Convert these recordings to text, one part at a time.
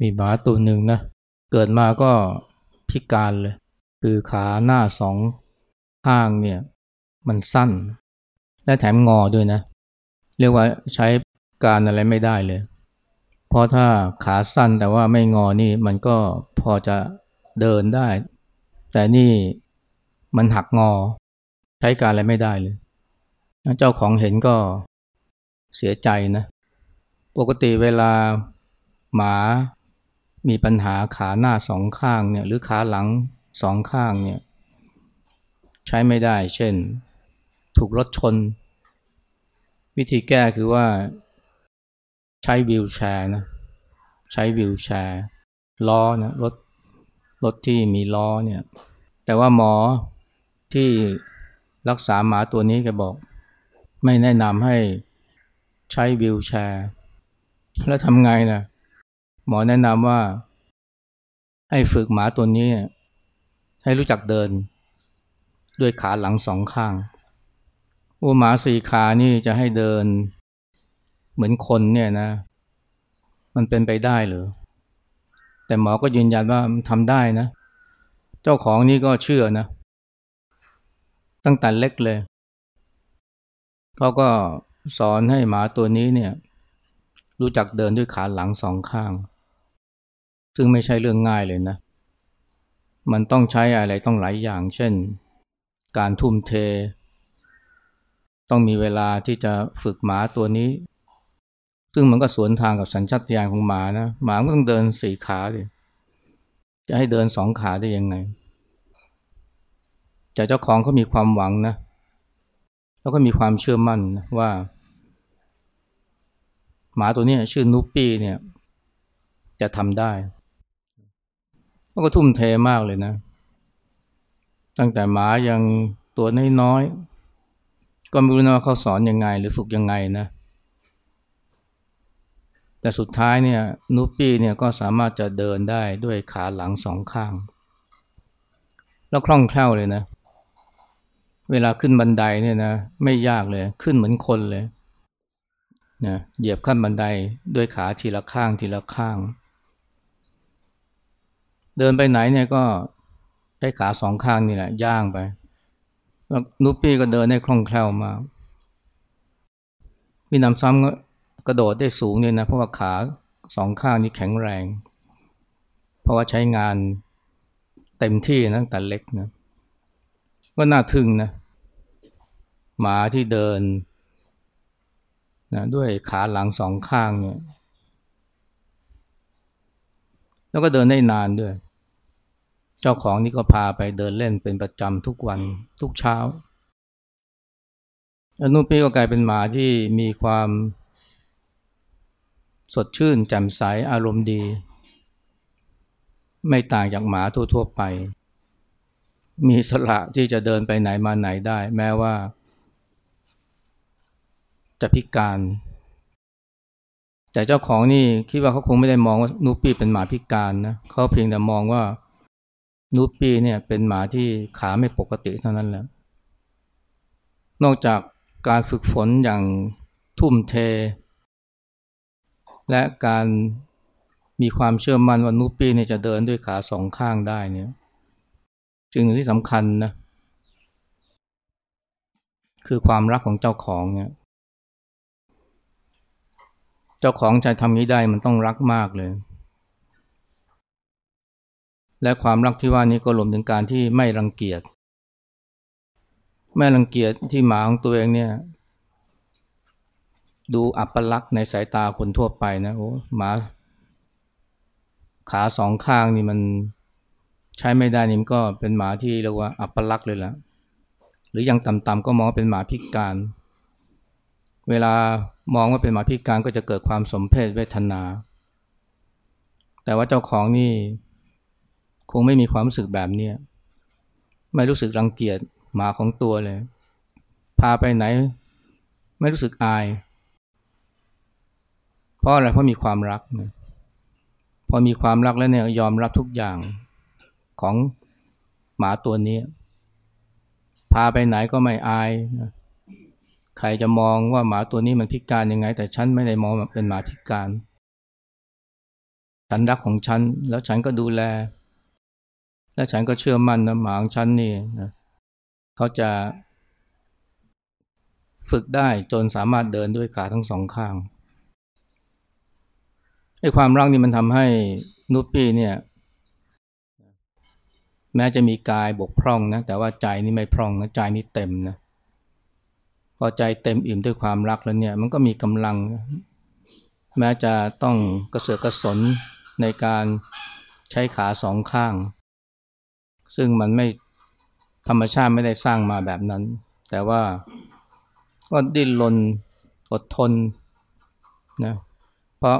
มีหมาตัวหนึ่งนะเกิดมาก็พิการเลย คือขาหน้าสองข้างเนี่ยมันสั้น และแถมงอด้วยนะ เรียกว่าใช้การอะไรไม่ได้เลย เพราะถ้าขาสั้นแต่ว่าไม่งอนี่มันก็พอจะเดินได้ แต่นี่มันหักงอ ใช้การอะไรไม่ได้เลย เจ้าของเห็นก็เสียใจนะ ปกติเวลาหมา มีปัญหาขาหน้าสองข้างเนี่ยหรือขาหลังสองข้างเนี่ยใช้ไม่ได้ เช่น ถูกรถชน วิธีแก้คือว่าใช้วิวแชร์นะใช้วิวแชร์ล้อนะรถรถที่มีล้อเนี่ยแต่ว่าหมอที่รักษาหมาตัวนี้แกบอก ไม่แนะนำให้ใช้วิวแชร์ แล้วทำไงนะ หมอแนะนำว่า ให้ฝึกหมาตัวนี้ให้รู้จักเดิน ด้วยขาหลังสองข้างอูหมาสี่ขานี่จะให้เดิน เหมือนคนเนี่ยนะ มันเป็นไปได้หรือ แต่หมอก็ยืนยันว่าทำได้นะ เจ้าของนี่ก็เชื่อนะ ตั้งแต่เล็กเลยเขาก็สอนให้หมาตัวนี้เนี่ย รู้จักเดินด้วยขาหลังสองข้าง ซึ่งไม่ใช่เรื่องง่ายเลยนะ มันต้องใช้อะไรต้องหลายอย่าง เช่น การทุ่มเท ต้องมีเวลาที่จะฝึกหมาตัวนี้ ซึ่งมันก็สวนทางกับสัญชาตญาณของหมานะ หมาก็ต้องเดินสี่ขาดิจะให้เดินสองขาได้ยังไงแต่เจ้าของเขามีความหวังนะแล้วก็มีความเชื่อมั่นนะว่า หมาตัวนี้ชื่อนุปปี้เนี่ย จะทำได้ แล้วก็ทุ่มเทมากเลยนะ ตั้งแต่หมายังตัวน้อยๆ ก็ไม่รู้นะว่าเขาสอนยังไง หรือฝึกยังไงนะ แต่สุดท้ายเนี่ยนุปปี้เนี่ยก็สามารถจะเดินได้ด้วยขาหลังสองข้าง แล้วคล่องแคล่วเลยนะ เวลาขึ้นบันไดเนี่ยนะไม่ยากเลย ขึ้นเหมือนคนเลยนะเหยียบขั้นบันไดด้วยขาทีละข้างทีละข้าง เดินไปไหนเนี่ยก็ใช้ขาสองข้างนี่แหละย่างไป แล้วนุปปี้ก็เดินได้คล่องแคล่วมากมีนำซ้ำก็กระโดดได้สูงเนี่ยนะเพราะว่าขาสองข้างนี้แข็งแรง เพราะว่าใช้งานเต็มที่ตั้งแต่เล็กนะก็น่าทึ่งนะหมาที่เดินนะด้วยขาหลังสองข้างเนี่ย แล้วก็เดินได้นานด้วย เจ้าของนี่ก็พาไปเดินเล่นเป็นประจำทุกวันทุกเช้าอนุปีก็กลายเป็นหมาที่มีความสดชื่นแจ่มใสอารมณ์ดี ไม่ต่างจากหมาทั่วๆไป มีสละที่จะเดินไปไหนมาไหนได้ แม้ว่า จะพิการ แต่เจ้าของนี่คิดว่าเขาคงไม่ได้มองว่านูปี้เป็นหมาพิการนะเขาเพียงแต่มองว่า นูปี้เนี่ยเป็นหมาที่ขาไม่ปกติเท่านั้นแหละนอกจากการฝึกฝนอย่างทุ่มเท และการมีความเชื่อมั่นว่านูปี้เนี่ยจะเดินด้วยขาสองข้างได้เนี่ยจึงที่สำคัญนะคือความรักของเจ้าของเนี่ยเจ้าของจะทำนี้ได้มันต้องรักมากเลย และความรักที่ว่านี้ก็รวมถึงการที่ไม่รังเกียจไม่รังเกียจที่หมาของตัวเองเนี่ยดูอัปลักษณ์ในสายตาคนทั่วไปนะโอ้หมาขาสองข้างนี่มันใช้ไม่ได้นี่มันก็เป็นหมาที่เรียกว่าอัปลักษณ์เลยละหรือยังต่ำๆก็มองเป็นหมาพิการ เวลามองว่าเป็นหมาพิการก็จะเกิดความสมเพศเวทนา แต่ว่าเจ้าของนี่ คงไม่มีความรู้สึกแบบนี้ไม่รู้สึกรังเกียจหมาของตัวเลย พาไปไหน ไม่รู้สึกอาย เพราะอะไรเพราะมีความรักพอมีความรักแล้วเนี่ยยอมรับทุกอย่างของหมาตัวนี้ พาไปไหนก็ไม่อายนะใครจะมองว่าหมาตัวนี้มันพิการยังไง แต่ฉันไม่ได้มองเป็นหมาพิการ ฉันรักของฉัน แล้วฉันก็ดูแล และฉันก็เชื่อมั่นนะหมาของฉันนี่นะเขาจะฝึกได้จนสามารถเดินด้วยขาทั้งสองข้างไอ้ความรักนี่มันทำให้นุปปี้เนี่ย แม้จะมีกายบกพร่องนะ แต่ว่าใจนี่ไม่พร่องนะใจนี่เต็มนะพอใจเต็มอิ่มด้วยความรักแล้วเนี่ย มันก็มีกำลัง แม้จะต้องกระเสือกกระสนในการใช้ขาสองข้าง ซึ่งมันไม่ธรรมชาติไม่ได้สร้างมาแบบนั้น แต่ว่าก็ดิ้นรนอดทนนะเพราะ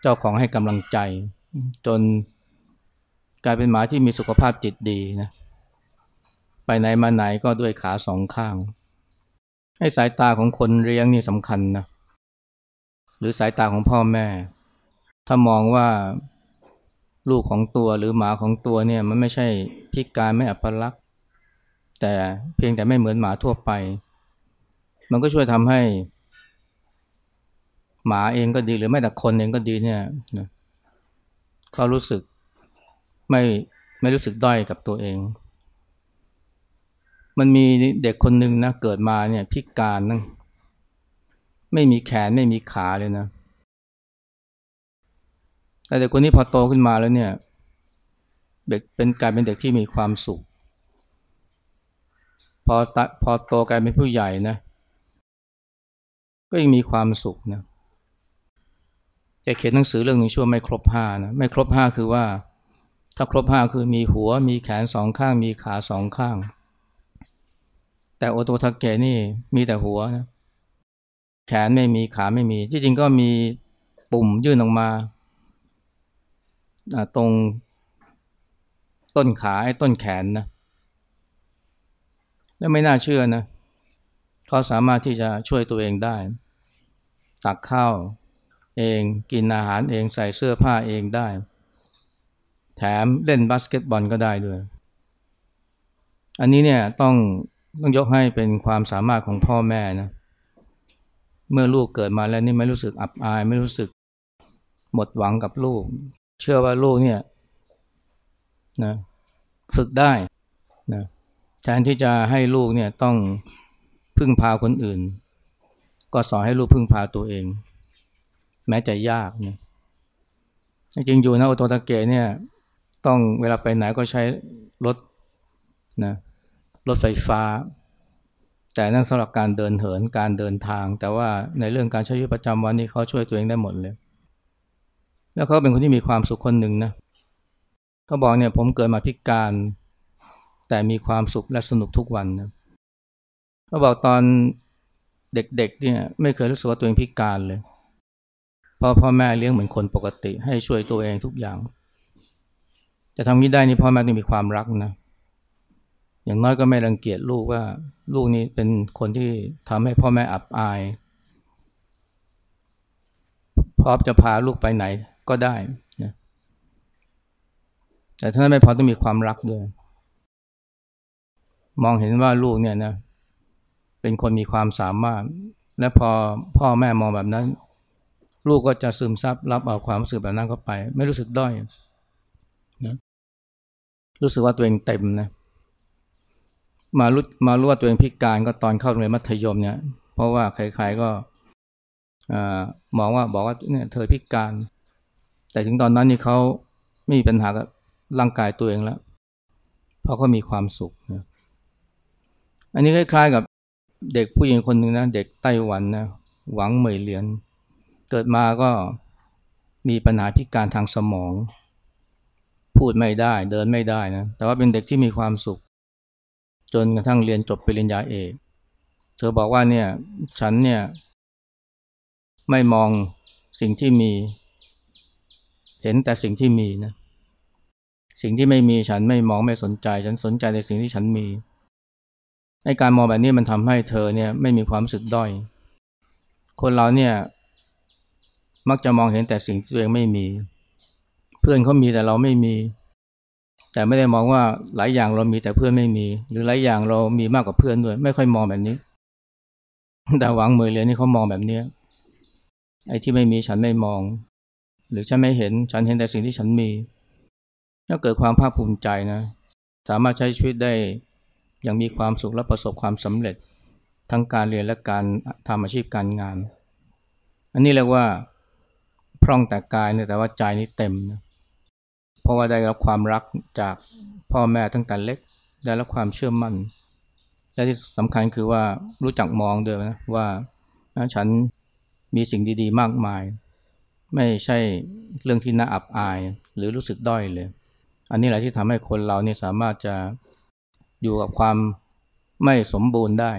เจ้าของให้กำลังใจ จนกลายเป็นหมาที่มีสุขภาพจิตดีนะไปไหนมาไหนก็ด้วยขาสองข้าง ให้สายตาของคนเลี้ยงนี่สำคัญนะหรือสายตาของพ่อแม่ ถ้ามองว่า ลูกของตัวหรือหมาของตัวเนี่ยมันไม่ใช่พิการไม่อัปลักษณ์แต่เพียงแต่ไม่เหมือนหมาทั่วไป มันก็ช่วยทำให้ หมาเองก็ดีหรือแม้แต่คนเองก็ดีเนี่ยเขารู้สึกไม่ไม่รู้สึกด้อยกับตัวเอง มันมีเด็กคนหนึ่งนะเกิดมาเนี่ยพิการนั่งไม่มีแขนไม่มีขาเลยนะ แต่เด็กคนนี้พอโตขึ้นมาแล้วเนี่ยเด็กเป็นกลายเป็นเด็กที่มีความสุข พอพอโตกลายเป็นผู้ใหญ่นะ ก็ยังมีความสุขนะแกเขียนหนังสือเรื่องนึงชื่อไม่ครบห้านะไม่ครบห้าคือว่า ถ้าครบห้าคือมีหัวมีแขนสองข้าง มีขาสองข้าง แต่โอโตทาเกนี่มีแต่หัวนะแขนไม่มีขาไม่มี ที่จริงก็มีปุ่มยื่นออกมา ตรงต้นขาไอ้ต้นแขนนะแล้วไม่น่าเชื่อนะเขาสามารถที่จะช่วยตัวเองได้ ตักข้าวเองกินอาหารเองใส่เสื้อผ้าเองได้ แถมเล่นบาสเกตบอลก็ได้ด้วย อันนี้เนี่ยต้องต้องยกให้เป็นความสามารถของพ่อแม่นะเมื่อลูกเกิดมาแล้วนี่ไม่รู้สึกอับอาย ไม่รู้สึกหมดหวังกับลูก เชื่อว่าลูกเนี่ยนะฝึกได้นะแทนที่จะให้ลูกเนี่ยต้องพึ่งพาคนอื่น ก็สอนให้ลูกพึ่งพาตัวเอง แม้จะยากเนี่ยจริงอยู่นะโอโตตะเกะเนี่ยต้องเวลาไปไหนก็ใช้รถนะรถไฟฟ้า แต่นั่นสำหรับการเดินเหินการเดินทาง แต่ว่าในเรื่องการใช้ชีวิตประจำวันนี้เขาช่วยตัวเองได้หมดเลย แล้วเขาเป็นคนที่มีความสุขคนหนึ่งนะเขาบอกเนี่ยผมเกิดมาพิการ แต่มีความสุขและสนุกทุกวันนะเขาบอกตอนเด็กๆเนี่ยไม่เคยรู้สึกว่าตัวเองพิการเลยพราะพ่อแม่เลี้ยงเหมือนคนปกติ ให้ช่วยตัวเองทุกอย่าง จะทำนี้ได้นี่พ่อแม่ต้องมีความรักนะ อย่างน้อยก็ไม่รังเกียจลูกว่า ลูกนี้เป็นคนที่ทำให้พ่อแม่อับอาย พร้อมจะพาลูกไปไหน ก็ได้นะแต่ถ้านไม่พอต้องมีความรักด้วย มองเห็นว่าลูกเนี่ยนะเป็นคนมีความสามารถ และพอพ่อแม่มองแบบนั้น ลูกก็จะซึมซับรับเอาความรู้สึกแบบนั้นเข้าไป ไม่รู้สึกด้อยนะรู้สึกว่าตัวเองเต็มนะมารู้มารู้ว่าตัวเองพิการก็ตอนเข้าโรงเรียนมัธยมเนี่ย เพราะว่าใครๆก็มองว่าบอกว่าเนี่ยเธอพิการ แต่ถึงตอนนั้นนี่เขาไม่มีปัญหากับร่างกายตัวเองแล้ว เพราะเขามีความสุขนะอันนี้คล้ายๆกับเด็กผู้หญิงคนหนึ่งนะเด็กไต้หวันนะหวังเหมยเหรียญเกิดมาก็มีปัญหาพิการทางสมอง พูดไม่ได้ เดินไม่ได้นะแต่ว่าเป็นเด็กที่มีความสุข จนกระทั่งเรียนจบปริญญาเอกเธอบอกว่าเนี่ยฉันเนี่ยไม่มองสิ่งที่มี เห็นแต่สิ่งที่มีนะ สิ่งที่ไม่มีฉันไม่มองไม่สนใจ ฉันสนใจในสิ่งที่ฉันมีในการมองแบบนี้มันทำให้เธอเนี่ยไม่มีความรู้สึกด้อย คนเราเนี่ยมักจะมองเห็นแต่สิ่งที่ตัวเองไม่มี เพื่อนเขามีแต่เราไม่มี แต่ไม่ได้มองว่าหลายอย่างเรามีแต่เพื่อนไม่มี หรือหลายอย่างเรามีมากกว่าเพื่อนด้วย ไม่ค่อยมองแบบนี้ แต่หวังเมือเลยนี่เขามองแบบนี้ไอ้ที่ไม่มีฉันไม่มอง รือฉันไม่เห็นฉันเห็นแต่สิ่งที่ฉันมีถ้าเกิดความภาคภูมิใจนะสามารถใช้ชีวิตได้อย่างมีความสุขและประสบความสำเร็จ ทั้งการเรียนและการทำอาชีพการงาน อันนี้เรียกว่าพร่องแต่กายเนี่ยแต่ว่าใจนี่เต็มนะเพราะว่าได้รับความรักจากพ่อแม่ตั้งแต่เล็ก ได้รับความเชื่อมั่น และที่สำคัญคือว่ารู้จักมองด้วยนะว่าฉันมีสิ่งดีๆ มากมาย ไม่ใช่เรื่องที่น่าอับอาย หรือรู้สึกด้อยเลย อันนี้แหละที่ทำให้คนเราเนี่ยสามารถจะอยู่กับความไม่สมบูรณ์ได้